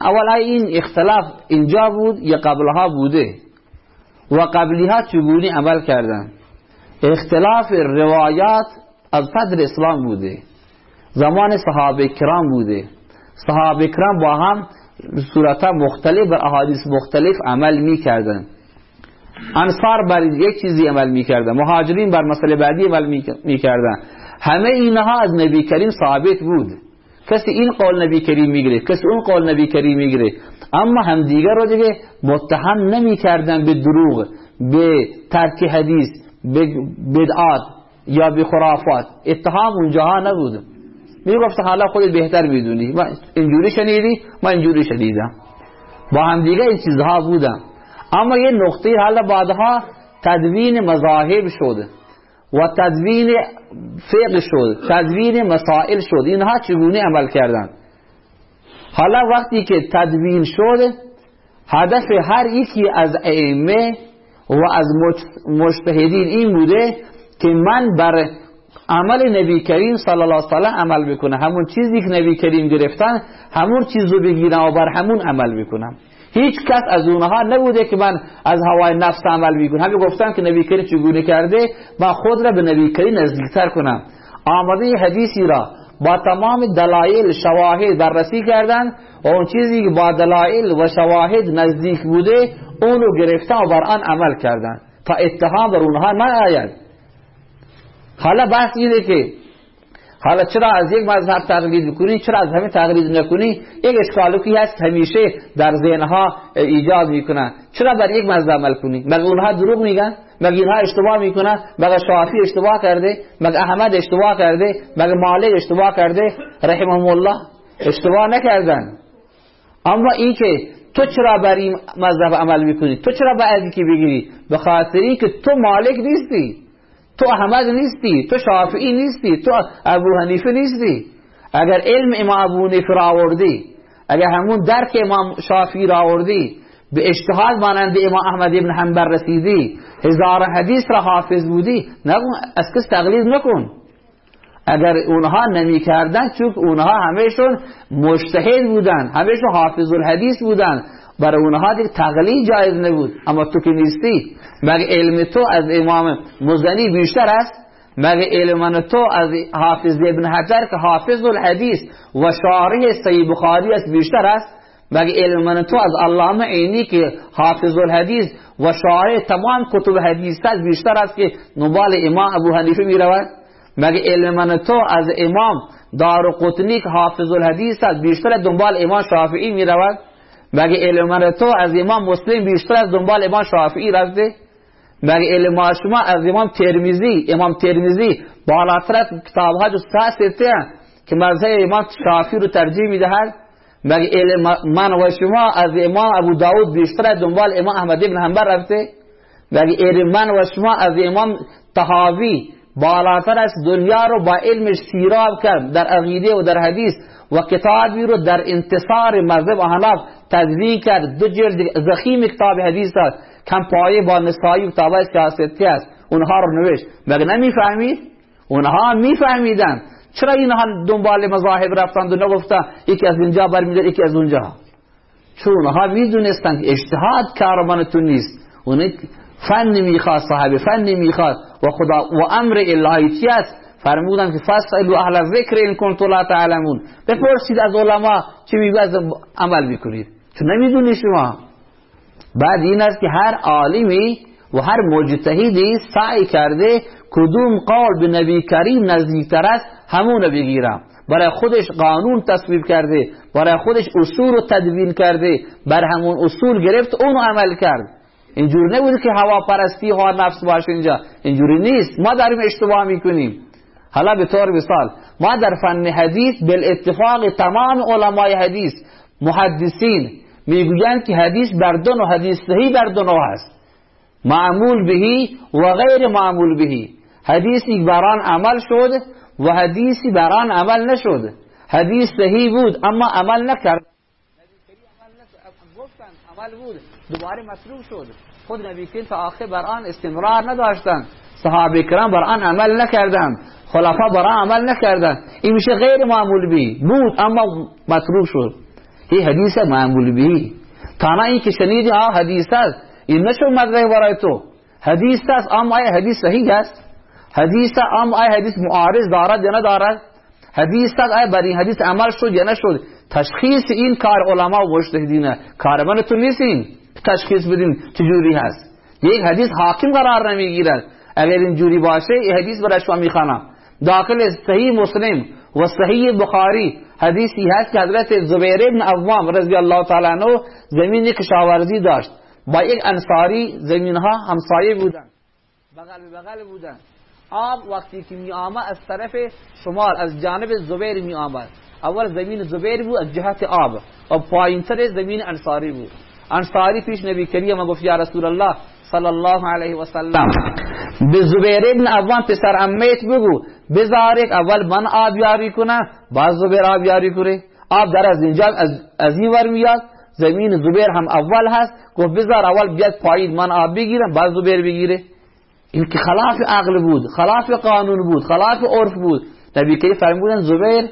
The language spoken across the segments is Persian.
اولا این اختلاف اینجا بود یا قبلها بوده؟ و قبلی ها چگونی عمل کردن؟ اختلاف روایات از صدر اسلام بوده. زمان صحابه کرام بوده. صحابه کرام با هم صورت مختلف و احادیث مختلف عمل می کردن انصار بر یک چیزی عمل می کردن مهاجرین بر مسئله بعدی عمل می کردن همه اینها از نبی کریم ثابت بود. کسی این قول نبی کریم می‌گیره کسی اون قول نبی کریم می‌گیره. اما هم دیگر رو دیگه متهم نمی کردن به دروغ به ترک حدیث به بدعات یا به خرافات. اتهام اونجاها نبود. می‌گفت حالا خودت بهتر می‌دونی. من اینجوری شنیدی من اینجوری شنیدم. با هم دیگه این چیزها بودن. اما یه نقطه حالا بعدها تدوین مذاهب شده و تدوین فقه شد تدوین مسائل شد. اینها چگونه عمل کردن حالا وقتی که تدوین شد هدف هر یکی از ائمه و از مجتهدین این بوده که من بر عمل نبی کریم صلی الله علیه و عمل بکنه همون چیزی که نبی کریم گرفتن همون چیز رو بگیرم و بر همون عمل بکنم. هیچ کس از اونها نبوده که من از هوای نفس عمل می‌کنم. همه گفتن که نبی کریم چگونه کرده؟ من خود را به نبی کریم نزدیکتر کنم. آمده حدیثی را با تمام دلایل شواهد بررسی کردن و اون چیزی که با دلایل و شواهد نزدیک بوده اونو گرفتن و بر آن عمل کردن تا اتهام بر اونها نه آید حالا بحث اینه که حالا چرا از یک مذهب تقلید بکنی چرا از همین تقلید نکنی؟ یک اشکالوکی هست همیشه در ذهنها ایجاد می‌کنن. چرا بر یک مذهب عمل کنی؟ مگه اونها دروغ میگن؟ مگه اینها اشتباه می‌کنن؟ مگه شافی اشتباه کرده؟ مگه احمد اشتباه کرده؟ مگه مالک اشتباه کرده؟ رحمهم الله اشتباه نکردن. اما این که تو چرا بر این مذهب عمل می‌کنی؟ تو چرا باید که بگیری؟ به خاطری که تو مالک نیستی. تو احمد نیستی تو شافعی نیستی تو ابو حنیفه نیستی. اگر علم امام ابو حنیفه را آوردی اگر همون درک امام شافعی را آوردی به اجتهاد مانند امام احمد ابن حنبل رسیدی هزار حدیث را حافظ بودی نگو از کس تقلید نکن. اگر اونها نمی کردن چون اونها همهشون مجتهد بودن همهشون حافظ الحدیث بودن برای اونها دیگه تقلید جایز نبود. اما تو که نیستی مگه علم تو از امام مزنی بیشتر است؟ مگه علم تو از حافظ ابن حجر که حافظ الحدیث و شارح سی بخاری است بیشتر است؟ مگه علم تو از علامه عینی که حافظ الحدیث و شارح تمام کتب حدیث است بیشتر است که نبال امام ابو حنیفه می رود مگه علم تو از امام دار قطنی که حافظ الحدیث است بیشتر دنبال امام شافعی می رود مگه علم تو از امام مسلم بیشتر از دنبال امام شافعی رفته مگه علم شما از امام ترمیزی امام ترمیزی بالاتر از کتاب ها جو ساسته که مذهب امام شافعی رو ترجیح می‌دهد مگه علم من و شما از امام ابو داود بیشتر از دنبال امام احمد بن حنبل رفته مگه علم من و شما از امام تهاوی بالاتر از دنیا رو با علم سیراب کرد در عقیده و در حدیث و کتابی رو در انتصار مذهب احناف تدوین کرد. دو جلد زخیم کتاب حدیث است کم پایه با نسایی کتاب سیاستی است. اونها رو نوشت. مگه نمی‌فهمید؟ اونها میفهمیدن. چرا اینها دنبال مذاهب رفتند و نگفتن؟ یکی از اینجا برمیدن یکی از اونجا. چون اونها می‌دونستن که اجتهاد کارمانتون نیست. اون فن می‌خواد صاحب فن می‌خواد و خدا و امر الهی چی است؟ فرمودن که فاسالو اهل ذکر این کنتم لا تعلمون. بپرسید از علما چی میگه عمل می‌کنید. چون نمی‌دونی شما. بعد این است که هر عالمی و هر مجتهدی سعی کرده کدوم قول به نبی کریم نزدیکتر است همون بگیرم برای خودش قانون تصویب کرده برای خودش اصول رو تدوین کرده بر همون اصول گرفت اونو عمل کرد. اینجور نبود که هوا پرستی ها نفس باشه اینجا. اینجوری نیست. ما داریم اشتباه می‌کنیم. حالا به طور مثال ما در فن حدیث بالاتفاق تمام علمای حدیث محدثین می‌گویند که حدیث بر دو و حدیث صحیح بر دو هست. معمول بهی و غیر معمول بهی. حدیثی بران عمل شد و حدیثی بران عمل نشد. حدیث صحیح بود اما عمل نکرد. عمل بود. دوباره مطلوب شد. خود نبی کریم تا آخر بر آن استمرار نداشتند صحابه کرام بر آن عمل نکردند خلفا بر آن عمل نکردند این میشه غیر معمول بی. بود اما مطلوب شد. این حدیث معمول بهی تانا این که شنیدی آه حدیث است. این نشو مدرک برای تو. حدیث است اما آیا حدیث صحیح است. حدیث اما آیا حدیث معارض دارد یا ندارد؟ حدیث آیا بر این حدیث عمل شد یا نشد؟ تشخیص این کار علما و مجتهدینه کار من تو نیستین. تشخیص بدین چجوری هست. یک حدیث حاکم قرار نمی‌گیرد. اگر اینجوری باشه این حدیث برای شما می‌خوانم. داخل صحیح مسلم و صحیح بخاری حدیثی هست که حضرت زبیر ابن عوام رضی الله تعالی عنہ زمین کشاورزی داشت. با یک انصاری زمین ها همسایه بودن بغل بغل بودن آب وقتی که می آمد از طرف شمال از جانب زبیر می آمد اول زمین زبیر بود از جهت آب. و پایینتر زمین انصاری بود. انصاری پیش نبی کریم گفت یا رسول الله صلی الله علیه و سلم به زبیر ابن عوام پسر امیت بگو. بذارک اول من آب یاری کنه بعد زبیر آب یاری کنه آب در از اینجا از این ور میاد. زمین زبیر هم اول هست. گفت بذار اول بیاد پایین من آب بگیرم بعد زبیر بگیره. این که خلاف عقل بود خلاف قانون بود خلاف عرف بود. نبی کریم فرمودن زبیر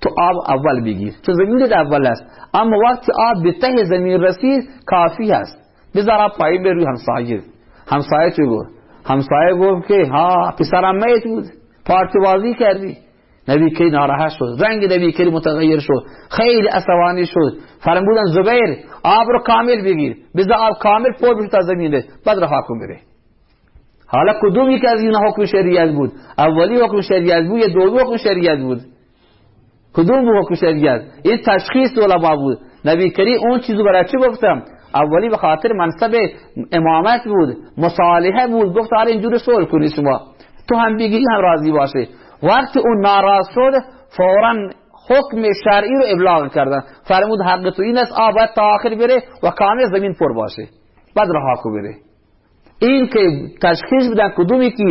تو آب اول بگیر. تو زمین اول است. اما وقتی آب به ته زمین رسید کافی هست بذار پایین بروی همسایه. همسایه چه گفت؟ همسایه گفت که ها پسرم میت بود. پارتی بازی کردی. نبی که ناراحت شد. رنگ نبی که متغیر شد. خیلی عصبانی شد. فرمودن زبیر آب رو کامل بگیر. بذار آب کامل پر بشه تا زمین بعد رها کن بره. حالا کدومی که از این حکم شریعت بود؟ اولی حکم شریعت بود یا دومی حکم شریعت بود؟ کدوم حکم شریعت؟ این تشخیص علما بود. نبی کریم اون چیزو برای چی گفتم؟ اولی به خاطر منصب امامت بود مصالحه بود. گفت آره اینجور سول کنی شما. تو هم بگی هم راضی باشه. وقتی اون ناراض شد فورا حکم شرعی رو ابلاغ کردن. فرمود حق تو این است آباد تا آخر بره و کامل زمین پر باشه. بعد رها کو بره. این که تشخیص بدن کدومی که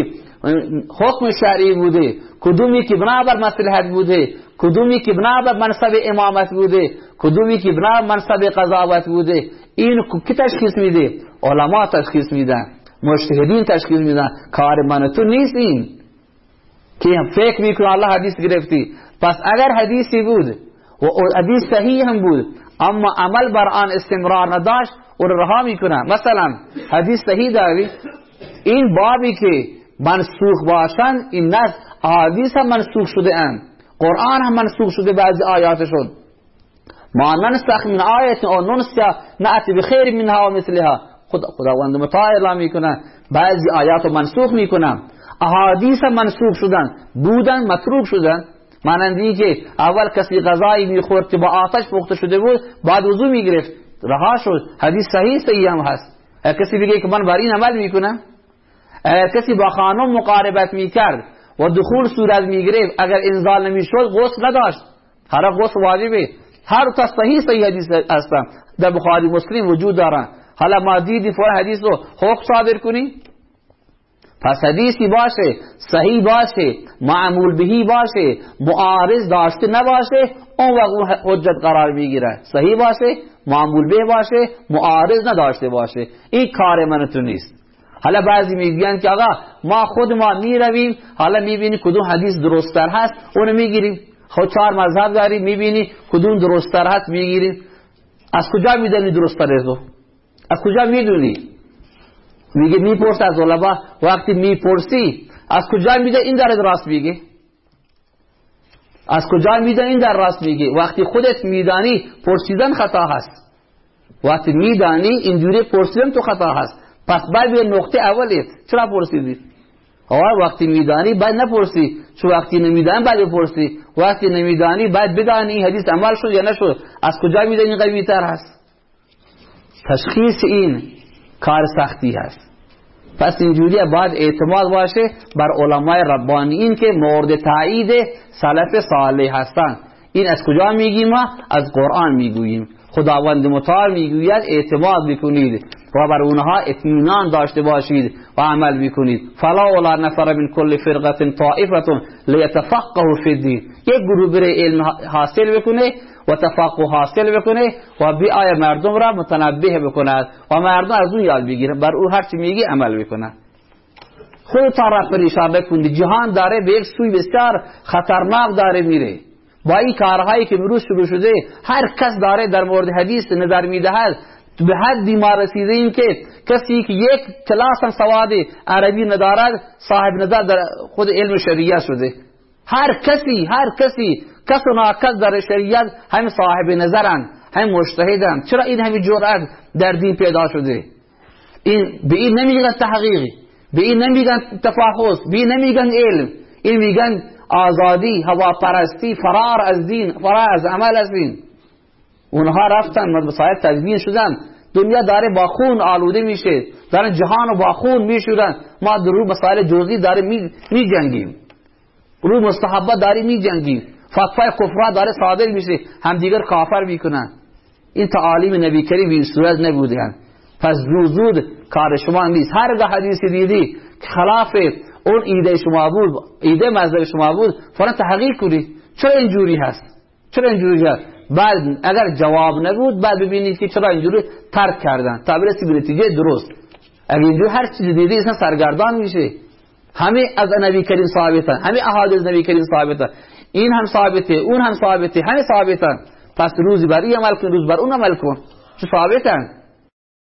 حکم شرعی بوده کدومی که بنابر مصلحت بوده کدومی که بنابر منصب امامت بوده کدومی که بنابر منصب قضاوت بوده این که تشخیص میده؟ علما تشخیص میدن مجتهدین تشخیص میدن کار من تو نیست این. که فکر می‌کنه الله حدیث گرفتی. پس اگر حدیثی بود و حدیث صحیح هم بود اما عمل بر آن استمرار نداشت و رها می‌کنه مثلا حدیث صحیح داری؟ این بابی که منسوخ باشن این نز حدیث هم منسوخ شده اند. قرآن هم منسوخ شده بعضی آیاتشون ما ننسخ من آیت او ننسیا نأتی بخیر منها و مثلها. خدا خداوند مطاع اعلام می‌کنه. بعضی آیات رو منسوخ می‌کنن احادیث منسوخ شدن. بودن متروک شدن. مانندی که اول کسی غذایی می‌خورد که با آتش پخته شده بود بعد وضو می‌گرفت. رها شد. حدیث صحیح صحیح هم هست. کسی بگه که من بر این عمل می‌کنم کسی با خانم مقاربت می‌کرد و دخول صورت می‌گرفت اگر انزال نمی‌شد غسل نداشت. هر غسل واجبه. هر تا صحیح صحیح حدیث هستن. در بخاری مسلم وجود دارن. حالا ما دیدی فور حدیث رو حکم صادر کنی؟ پس حدیثی باشه صحیح باشه معمول بهی باشه معارض داشته نباشه اون وقت حجت قرار می‌گیره. صحیح باشه معمول به باشه معارض نداشته باشه. این کار من تو نیست. حالا بعضی میگن که آقا ما خود ما می‌رویم حالا می‌بینی کدوم حدیث درستتر هست اونو می‌گیریم. خود چهار مذهب داری می‌بینی کدوم درستتر هست می‌گیریم. از کجا می‌دونی درستتر تو از کجا می‌دونی؟ میگه میپرس از علما. وقتی می‌پرسی از کجا میده این در راست میگه از کجا میده این در راست میگه وقتی خودت میدانی پرسیدن خطا هست. وقتی میدانی اینجوری پرسیدن تو خطا هست. پس باید به نقطه اولیت. چرا پرسیدی؟ آه وقتی میدانی باید نپرسی. چون وقتی نمیدانی باید بپرسی. وقتی نمیدانی باید بدانی این حدیث عمل شد یا نشد. از کجا میدانی قوی تر هست؟ تشخیص این کار سختی هست. پس اینجوری باید اعتماد باشه بر علمای ربانیین که مورد تایید سلف صالح هستند این از کجا میگیم؟ ما از قرآن می‌گوییم. خداوند متعال می‌گوید اعتماد بکنید و بر اونها اطمینان داشته باشید و عمل بکنید فلا ولا نفر من کل فرقه طائفه لیتفقهوا فی الدین. یک گروه بره علم حاصل بکنه و تفقه حاصل بکنه و بی آیا مردم را متنبه بکند و مردم از اون یاد بگیره. بر او هر چی میگی عمل بکنه خودتان را پریشان بکنید جهان داره به یک سوی بسیار خطرناک داره میره. با این کارهایی که امروز شروع شده هر کس داره در مورد حدیث نظر می‌دهد. به حدی ما رسیده این که کسی که یک کلاس هم سواد عربی ندارد صاحب نظر در خود علم شریعت شده. هر کسی هر کسی کس و ناکس در شریعت هم صاحب نظرن هم مجتهدن. چرا این همین جرأت در دین پیدا شده؟ این به این نمیگن تحقیقی به این نمیگن تفاحص به این نمیگن علم. این میگن آزادی هواپرستی فرار از دین فرار از عمل از دین. اونها رفتن مسائل تدوین شدن. دنیا داره با خون آلوده میشه دارن جهان با خون میشورن. ما در رو مسائل جزئی داره می جنگیم رو مستحبه داری می جنگیم فتوای کفرا داره صادر میشه هم دیگر کافر می‌کنن این تعالیم نبی کریم این صورت نبوده پس زود کار شما نیست هر گاه حدیث دیدی خلاف اون ایده شما بود ایده مذهب شما بود فورا تحقیق کنید چرا اینجوری هست چرا اینجوری هست بعد اگر جواب نبود بعد ببینید که چرا اینجوری ترک کردن تا برسی درست اگر اینجوری هر چیز دیدی اصلا سرگردان میشه همه از نبی کریم ثابتن همه احادیث نبی کریم ثابتن این هم ثابته اون هم ثابته همه ثابتن. پس روزی بر این عمل کن روز بر اون عمل کن. چه ثابتن؟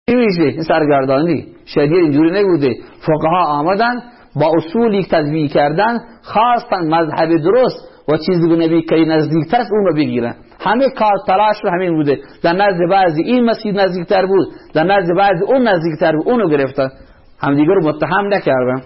این میشه؟ این سرگردانی. شدید اینجوری نبوده. فقها آمدن با اصولی تدوین کردن خواستن مذهب درست و چیزی به نبی که نزدیکتر اون رو بگیرن. همه کار تلاش رو همین بوده. در نزد بعضی این مسیح نزدیکتر بود در نزد بعضی اون نزدیکتر بود اونو گرفتن. همدیگه رو متهم نکردن.